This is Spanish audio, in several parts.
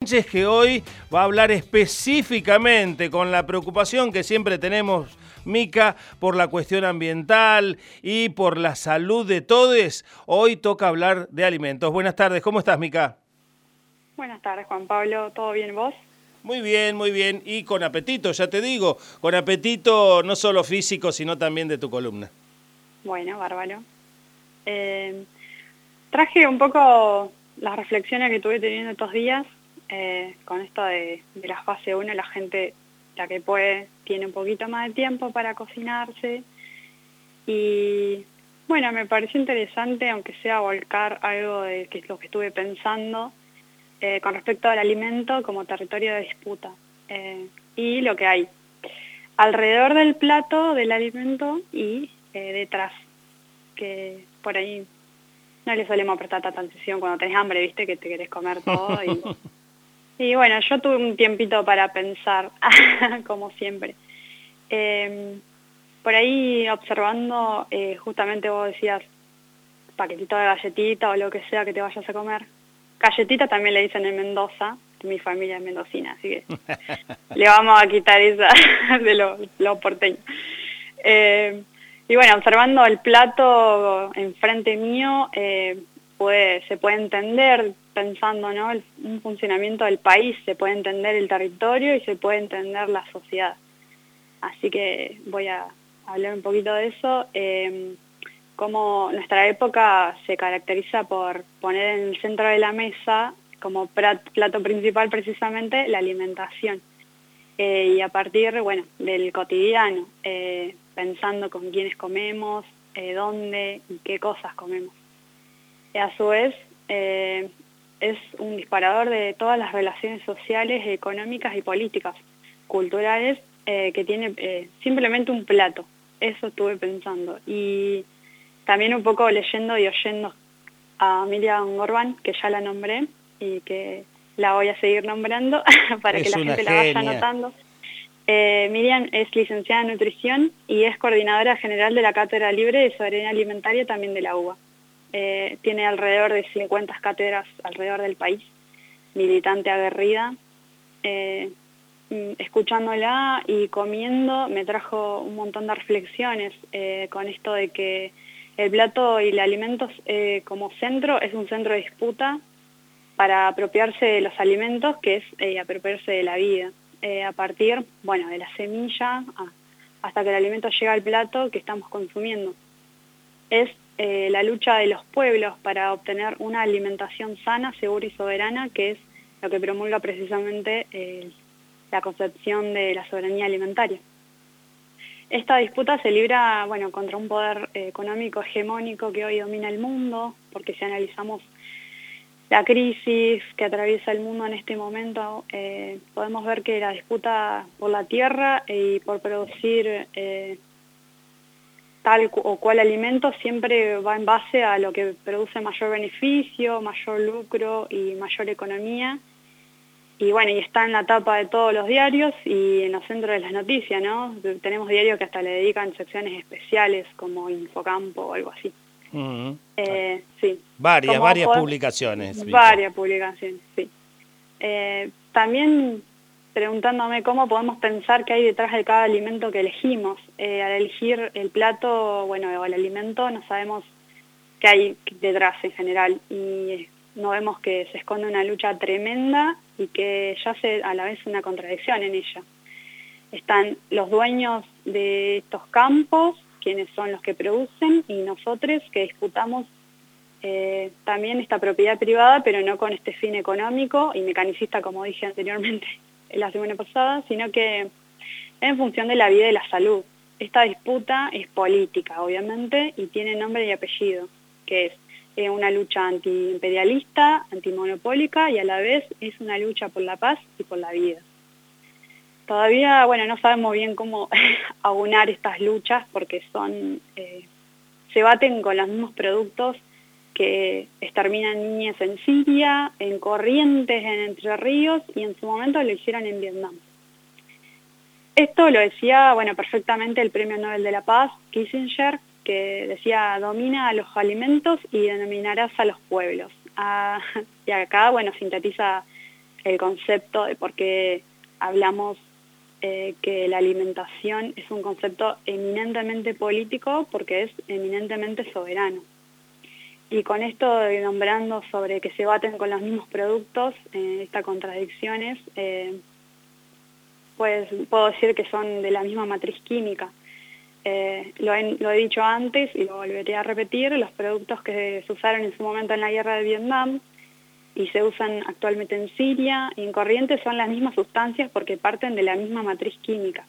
que hoy va a hablar específicamente con la preocupación que siempre tenemos, Mica, por la cuestión ambiental y por la salud de todos. Hoy toca hablar de alimentos. Buenas tardes, ¿cómo estás, Mica? Buenas tardes, Juan Pablo. ¿Todo bien vos? Muy bien, muy bien. Y con apetito, ya te digo, con apetito no solo físico, sino también de tu columna. Bueno, bárbaro. Eh, traje un poco las reflexiones que tuve teniendo estos días eh, con esto de, la fase 1 la gente, la que puede, tiene un poquito más de tiempo para cocinarse. Y bueno, me pareció interesante, aunque sea volcar algo de que es lo que estuve pensando eh, con respecto al alimento como territorio de disputa eh, y lo que hay alrededor del plato del alimento y detrás, que por ahí no le solemos prestar tanta atención cuando tenés hambre, viste, que te querés comer todo y Y bueno, yo tuve un tiempito para pensar, como siempre. Em, por ahí observando, eh, justamente vos decías, paquetito de galletita o lo que sea que te vayas a comer. Galletita también le dicen en Mendoza, mi familia es mendocina, así que le vamos a quitar esa de los lo porteños. Em, y bueno, observando el plato enfrente mío, eh, se puede entender pensando ¿no? un funcionamiento del país, se puede entender el territorio y se puede entender la sociedad. Así que voy a hablar un poquito de eso. Eh, cómo nuestra época se caracteriza por poner en el centro de la mesa como plato principal precisamente la alimentación. Eh, y a partir bueno, del cotidiano, eh, pensando con quiénes comemos, eh, dónde y qué cosas comemos. Y a su vez, es un disparador de todas las relaciones sociales, económicas y políticas, culturales, eh, que tiene eh, simplemente un plato. Eso estuve pensando. Y también un poco leyendo y oyendo a Miriam Orban, que ya la nombré y que la voy a seguir nombrando para que la gente la vaya anotando. Eh, Miriam es licenciada en nutrición y es coordinadora general de la Cátedra Libre de Soberanía Alimentaria también de la UBA. Eh, tiene alrededor de 50 cátedras alrededor del país, militante aguerrida. Eh, mm, escuchándola y comiendo me trajo un montón de reflexiones eh, con esto de que el plato y el alimentos como centro es un centro de disputa para apropiarse de los alimentos, que es apropiarse de la vida. a partir, bueno, de la semilla hasta que el alimento llega al plato que estamos consumiendo. Es eh, la lucha de los pueblos para obtener una alimentación sana, segura y soberana, que es lo que promulga precisamente eh, la concepción de la soberanía alimentaria. Esta disputa se libra bueno, contra un poder eh, económico hegemónico que hoy domina el mundo, porque si analizamos la crisis que atraviesa el mundo en este momento, podemos ver que la disputa por la tierra y por producir tal o cual alimento siempre va en base a lo que produce mayor beneficio, mayor lucro y mayor economía. Y bueno, y está en la tapa de todos los diarios y en los centros de las noticias, ¿no? Tenemos diarios que hasta le dedican secciones especiales como Infocampo o algo así. Eh, sí. Varias, varias publicaciones. Varias publicaciones, sí. Eh, también preguntándome cómo podemos pensar qué hay detrás de cada alimento que elegimos. Eh, al elegir el plato, bueno, o el alimento, no sabemos qué hay detrás en general y no vemos que se esconde una lucha tremenda y que yace a la vez una contradicción en ella. Están los dueños de estos campos, quienes son los que producen, y nosotros que disputamos eh, también esta propiedad privada, pero no con este fin económico y mecanicista, como dije anteriormente la semana pasada, sino que en función de la vida y la salud. Esta disputa es política, obviamente, y tiene nombre y apellido, que es eh, una lucha antiimperialista, antimonopólica y a la vez es una lucha por la paz y por la vida. Todavía, bueno, no sabemos bien cómo aunar estas luchas porque son, eh, se baten con los mismos productos que exterminan niñas en Siria, en Corrientes, en Entre Ríos y en su momento lo hicieron en Vietnam. Esto lo decía, bueno, perfectamente el Premio Nobel de la Paz, Kissinger, que decía, domina a los alimentos y denominarás a los pueblos. Ah, y acá, bueno, sintetiza el concepto de por qué hablamos eh, que la alimentación es un concepto eminentemente político porque es eminentemente soberano. Y con esto nombrando sobre que se baten con los mismos productos, eh, estas contradicciones, eh, pues puedo decir que son de la misma matriz química. Eh, lo, he, lo, he, dicho antes y lo volveré a repetir, los productos que se usaron en su momento en la guerra de Vietnam y se usan actualmente en Siria y en Corrientes son las mismas sustancias porque parten de la misma matriz química.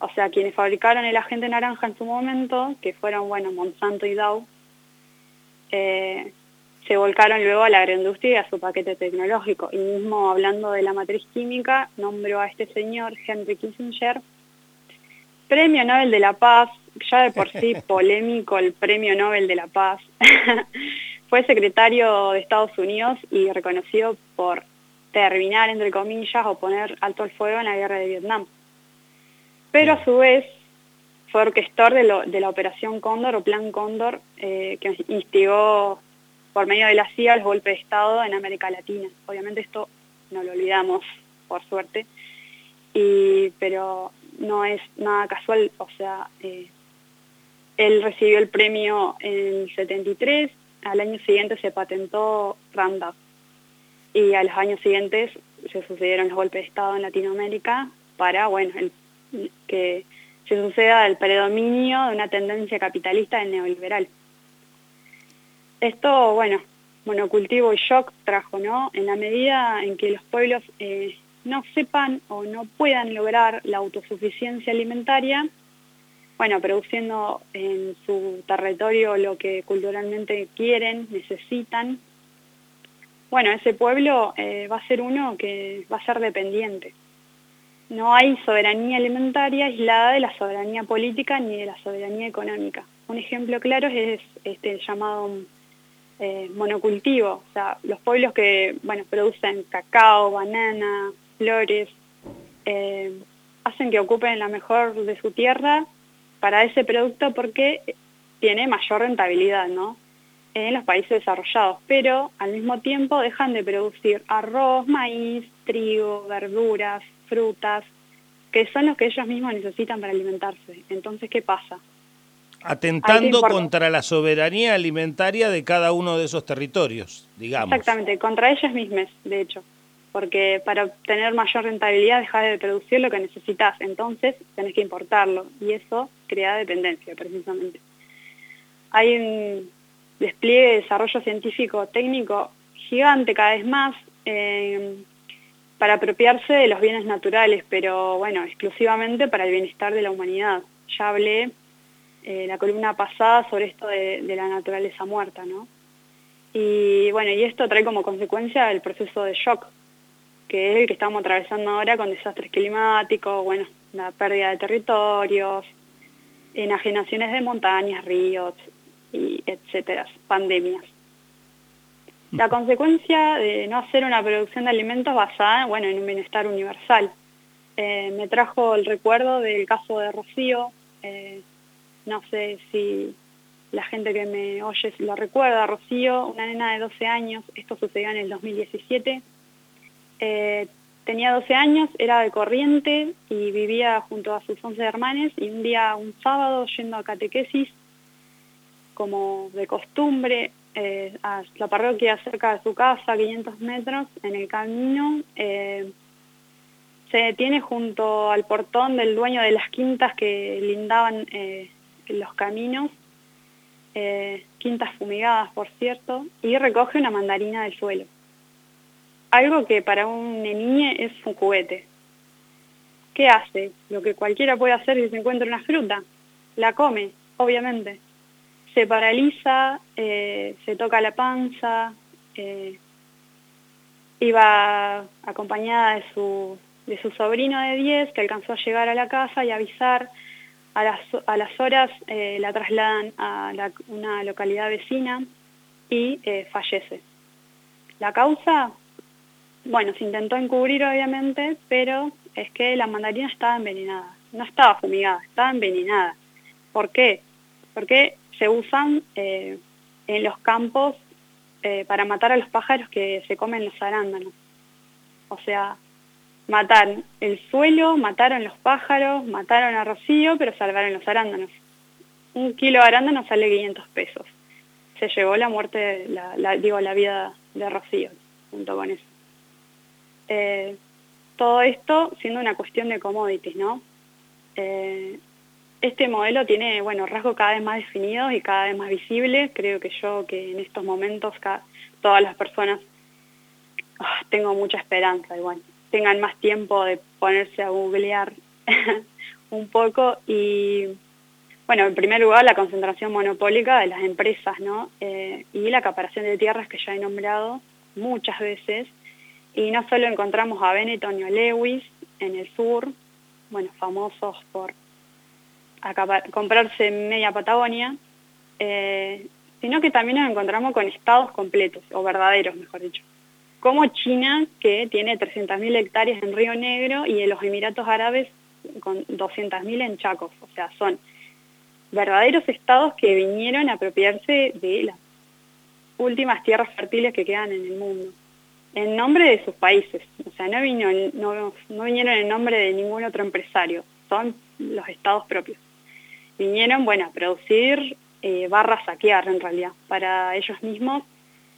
O sea, quienes fabricaron el agente naranja en su momento, que fueron, bueno, Monsanto y Dow, eh, se volcaron luego a la agroindustria y a su paquete tecnológico. Y mismo hablando de la matriz química, nombró a este señor, Henry Kissinger, Premio Nobel de la Paz, ya de por sí polémico el Premio Nobel de la Paz, fue secretario de Estados Unidos y reconocido por terminar, entre comillas, o poner alto el fuego en la guerra de Vietnam. Pero a su vez fue orquestor de, de la Operación Cóndor o Plan Cóndor, eh, que instigó por medio de la CIA el golpe de Estado en América Latina. Obviamente esto no lo olvidamos, por suerte, y, pero no es nada casual, o sea, eh, él recibió el premio en el 73, al año siguiente se patentó Roundup y a los años siguientes se sucedieron los golpes de Estado en Latinoamérica para, bueno, que se suceda el predominio de una tendencia capitalista del neoliberal. Esto, bueno, monocultivo y shock trajo, ¿no? En la medida en que los pueblos eh, no sepan o no puedan lograr la autosuficiencia alimentaria, bueno, produciendo en su territorio lo que culturalmente quieren, necesitan, bueno, ese pueblo eh, va a ser uno que va a ser dependiente. No hay soberanía alimentaria aislada de la soberanía política ni de la soberanía económica. Un ejemplo claro es este llamado eh, monocultivo, o sea, los pueblos que, bueno, producen cacao, banana, flores, eh, hacen que ocupen la mejor de su tierra para ese producto porque tiene mayor rentabilidad, ¿no? En los países desarrollados, pero al mismo tiempo dejan de producir arroz, maíz, trigo, verduras, frutas, que son los que ellos mismos necesitan para alimentarse. Entonces, ¿qué pasa? Atentando contra la soberanía alimentaria de cada uno de esos territorios, digamos. Exactamente, contra ellos mismos, de hecho porque para obtener mayor rentabilidad dejas de producir lo que necesitas, entonces tenés que importarlo y eso crea dependencia precisamente. Hay un despliegue de desarrollo científico técnico gigante cada vez más eh, para apropiarse de los bienes naturales, pero bueno, exclusivamente para el bienestar de la humanidad. Ya hablé eh, la columna pasada sobre esto de, de la naturaleza muerta, ¿no? Y bueno, y esto trae como consecuencia el proceso de shock que es el que estamos atravesando ahora con desastres climáticos, bueno, la pérdida de territorios, enajenaciones de montañas, ríos, y etcétera, pandemias. La consecuencia de no hacer una producción de alimentos basada bueno, en un bienestar universal. Eh, me trajo el recuerdo del caso de Rocío, eh, no sé si la gente que me oye lo recuerda, Rocío, una nena de 12 años, esto sucedió en el 2017, eh, tenía 12 años, era de corriente y vivía junto a sus 11 hermanos y un día, un sábado, yendo a catequesis, como de costumbre, eh, a la parroquia cerca de su casa, 500 metros, en el camino, eh, se detiene junto al portón del dueño de las quintas que lindaban los caminos, quintas fumigadas, por cierto, y recoge una mandarina del suelo algo que para un niño es un juguete. ¿Qué hace? Lo que cualquiera puede hacer si se encuentra una fruta. La come, obviamente. Se paraliza, eh, se toca la panza, eh, iba acompañada de su, de su sobrino de 10 que alcanzó a llegar a la casa y avisar. A las, a las horas eh, la trasladan a una localidad vecina y fallece. La causa, bueno, se intentó encubrir obviamente, pero es que la mandarina estaba envenenada. No estaba fumigada, estaba envenenada. ¿Por qué? Porque se usan eh, en los campos eh, para matar a los pájaros que se comen los arándanos. O sea, mataron el suelo, mataron los pájaros, mataron a Rocío, pero salvaron los arándanos. Un kilo de arándanos sale 500 pesos. Se llevó la muerte, la, digo, la vida de Rocío, junto con eso. Eh, todo esto siendo una cuestión de commodities, ¿no? Este modelo tiene, bueno, rasgos cada vez más definidos y cada vez más visibles. Creo que yo, que en estos momentos todas las personas, ah, tengo mucha esperanza, igual, tengan más tiempo de ponerse a googlear un poco y, bueno, en primer lugar, la concentración monopólica de las empresas, ¿no? Eh, y la acaparación de tierras que ya he nombrado muchas veces. Y no solo encontramos a Benetton y a Lewis en el sur, bueno, famosos por comprarse media Patagonia, eh, sino que también nos encontramos con estados completos, o verdaderos, mejor dicho. Como China, que tiene 300.000 hectáreas en Río Negro, y en los Emiratos Árabes con 200.000 en Chacos. O sea, son verdaderos estados que vinieron a apropiarse de las últimas tierras fértiles que quedan en el mundo, en nombre de sus países. O sea, no, vino, no, no vinieron en nombre de ningún otro empresario, son los estados propios vinieron, bueno, a producir eh, barra saquear en realidad para ellos mismos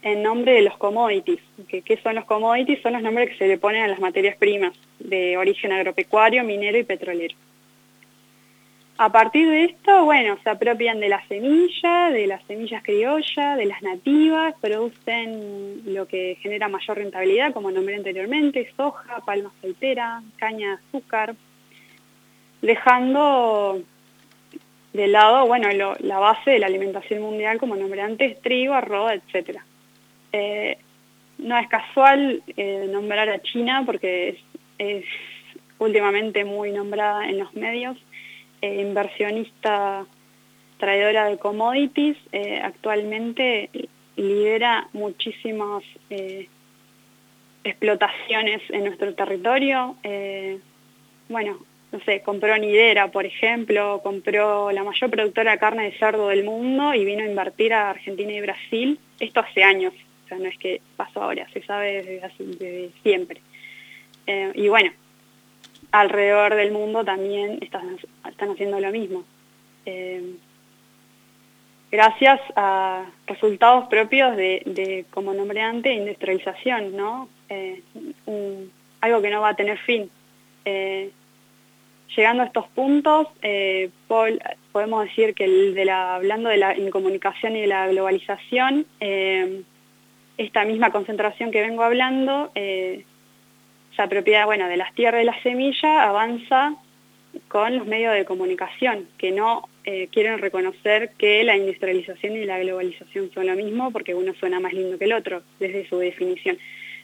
en nombre de los commodities. ¿Qué, son los commodities? Son los nombres que se le ponen a las materias primas de origen agropecuario, minero y petrolero. A partir de esto, bueno, se apropian de la semilla, de las semillas criollas, de las nativas, producen lo que genera mayor rentabilidad, como nombré anteriormente, soja, palma aceitera, caña de azúcar, dejando de lado, bueno, la base de la alimentación mundial, como nombré antes, trigo, arroz, etc. Eh, no es casual eh, nombrar a China porque es, últimamente muy nombrada en los medios, eh, inversionista traidora de commodities, actualmente lidera muchísimas explotaciones en nuestro territorio. bueno, no sé, compró Nidera, por ejemplo, compró la mayor productora de carne de cerdo del mundo y vino a invertir a Argentina y Brasil. Esto hace años, o sea, no es que pasó ahora, se sabe desde, siempre. Eh, y bueno, alrededor del mundo también están, están haciendo lo mismo. Eh, gracias a resultados propios de, como nombre antes, industrialización, ¿no? Eh, algo que no va a tener fin llegando a estos puntos, eh, podemos decir que de la, hablando de la incomunicación y de la globalización, eh, esta misma concentración que vengo hablando, eh, se bueno, de las tierras y las semillas, avanza con los medios de comunicación, que no quieren reconocer que la industrialización y la globalización son lo mismo, porque uno suena más lindo que el otro, desde su definición,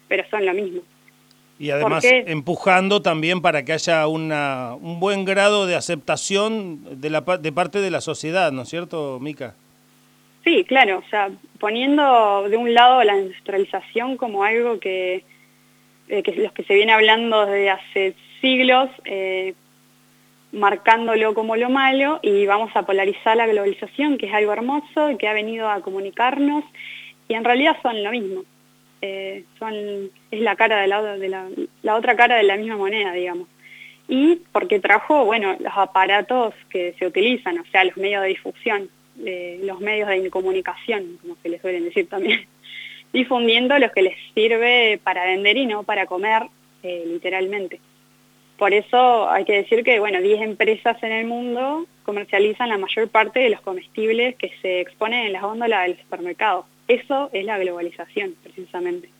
pero son lo mismo. Y además empujando también para que haya una, un buen grado de aceptación de, la, de parte de la sociedad, ¿no es cierto, Mica? Sí, claro, o sea, poniendo de un lado la industrialización como algo que, eh, que los que se viene hablando desde hace siglos, eh, marcándolo como lo malo, y vamos a polarizar la globalización, que es algo hermoso, y que ha venido a comunicarnos, y en realidad son lo mismo. Eh, son, es la cara de, la, de la, otra cara de la misma moneda, digamos. Y porque trajo, bueno, los aparatos que se utilizan, o sea, los medios de difusión, los medios de comunicación, como se les suelen decir también, difundiendo lo que les sirve para vender y no para comer, eh, literalmente. Por eso hay que decir que, bueno, 10 empresas en el mundo comercializan la mayor parte de los comestibles que se exponen en las góndolas del supermercado. Eso es la globalización, precisamente.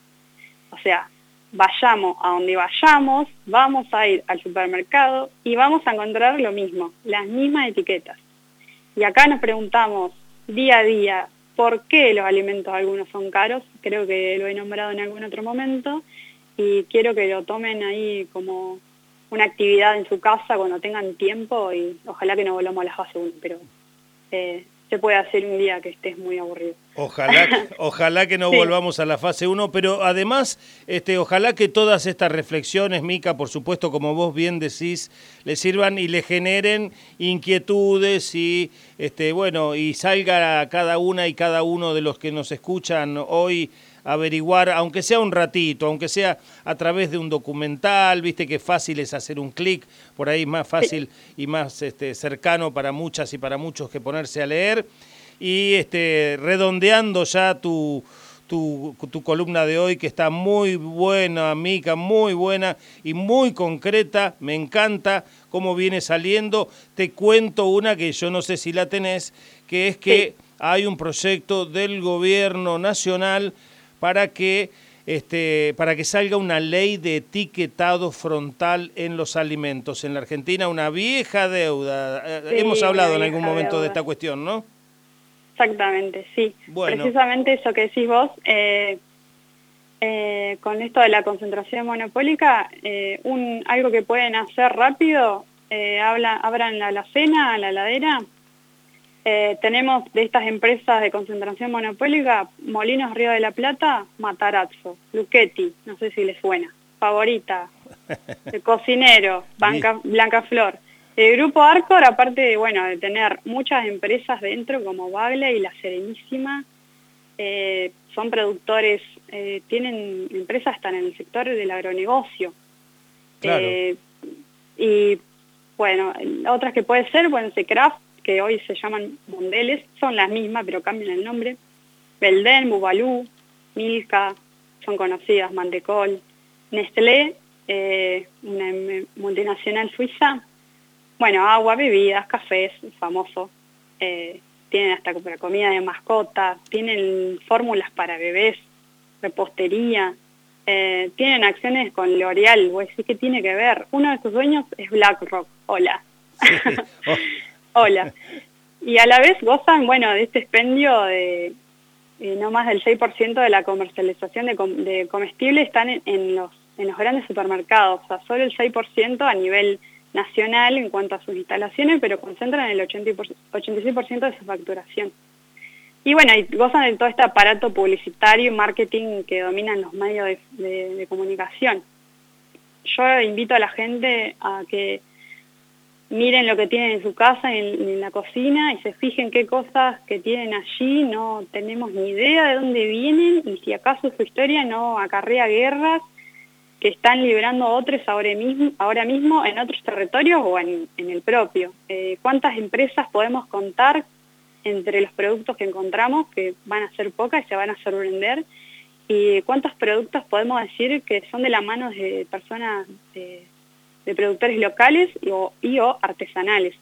O sea, vayamos a donde vayamos, vamos a ir al supermercado y vamos a encontrar lo mismo, las mismas etiquetas. Y acá nos preguntamos día a día, ¿por qué los alimentos algunos son caros? Creo que lo he nombrado en algún otro momento y quiero que lo tomen ahí como una actividad en su casa cuando tengan tiempo y ojalá que no volvamos a la fase 1, pero eh, se puede hacer un día que estés muy aburrido. Ojalá, ojalá que no volvamos a la fase 1, pero además, este, ojalá que todas estas reflexiones, Mica, por supuesto, como vos bien decís, le sirvan y le generen inquietudes y este, bueno, y salga a cada una y cada uno de los que nos escuchan hoy averiguar, aunque sea un ratito, aunque sea a través de un documental, viste que fácil es hacer un clic, por ahí más fácil y más este, cercano para muchas y para muchos que ponerse a leer. Y este, redondeando ya tu, tu, tu, columna de hoy, que está muy buena, Mica, muy buena y muy concreta. Me encanta cómo viene saliendo. Te cuento una que yo no sé si la tenés, que es que hay un proyecto del gobierno nacional para que este, para que salga una ley de etiquetado frontal en los alimentos. En la Argentina, una vieja deuda. Eh, hemos hablado en algún momento de esta cuestión, ¿no? Exactamente, sí. Precisamente eso que decís vos, eh, eh, con esto de la concentración monopólica, eh, un, algo que pueden hacer rápido, habla, abran la alacena, la ladera. Tenemos de estas empresas de concentración monopólica, Molinos Río de la Plata, Matarazzo, Luchetti, no sé si les suena, Favorita, El Cocinero, Blanca Flor. El grupo Arcor, aparte de, bueno, de tener muchas empresas dentro como Bagle y La Serenísima, eh, son productores, eh, tienen empresas están en el sector del agronegocio. Eh, y bueno, otras que puede ser, bueno, Secraft, que hoy se llaman Mondeles, son las mismas, pero cambian el nombre. Belden, Bubalú, Milka, son conocidas, Mandecol. Nestlé, una multinacional suiza, bueno, agua, bebidas, cafés, famoso. Eh, tienen hasta comida de mascota, tienen fórmulas para bebés, repostería, eh, tienen acciones con L'Oreal, voy a decir que tiene que ver. Uno de sus dueños es BlackRock, hola. hola. Y a la vez gozan, bueno, de este expendio de eh, no más del 6% de la comercialización de, comestibles están en, los, en los grandes supermercados, o sea, solo el 6% a nivel nacional en cuanto a sus instalaciones, pero concentran el 86% de su facturación. Y bueno, y gozan de todo este aparato publicitario y marketing que dominan los medios de, comunicación. Yo invito a la gente a que miren lo que tienen en su casa, en, en, la cocina, y se fijen qué cosas que tienen allí, no tenemos ni idea de dónde vienen, y si acaso su historia no acarrea guerras que están liberando otros ahora mismo, ahora mismo en otros territorios o en, el propio. Eh, ¿Cuántas empresas podemos contar entre los productos que encontramos, que van a ser pocas y se van a sorprender? ¿Y cuántos productos podemos decir que son de la mano de personas, de, productores locales y o, y o artesanales?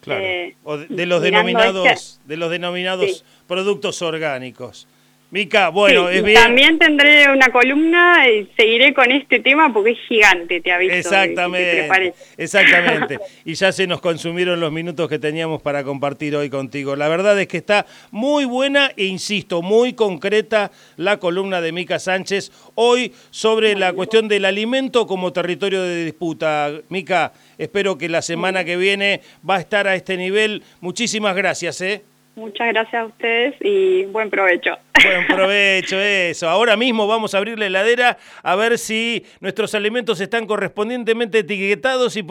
Claro. Eh, o de, los denominados, este de los denominados productos orgánicos. Mica, bueno, es bien. También tendré una columna y seguiré con este tema porque es gigante, te aviso. Exactamente. exactamente. y ya se nos consumieron los minutos que teníamos para compartir hoy contigo. La verdad es que está muy buena e insisto, muy concreta la columna de Mica Sánchez hoy sobre la cuestión del alimento como territorio de disputa. Mica, espero que la semana que viene va a estar a este nivel. Muchísimas gracias, ¿eh? Muchas gracias a ustedes y buen provecho. Buen provecho, eso. Ahora mismo vamos a abrir la heladera a ver si nuestros alimentos están correspondientemente etiquetados y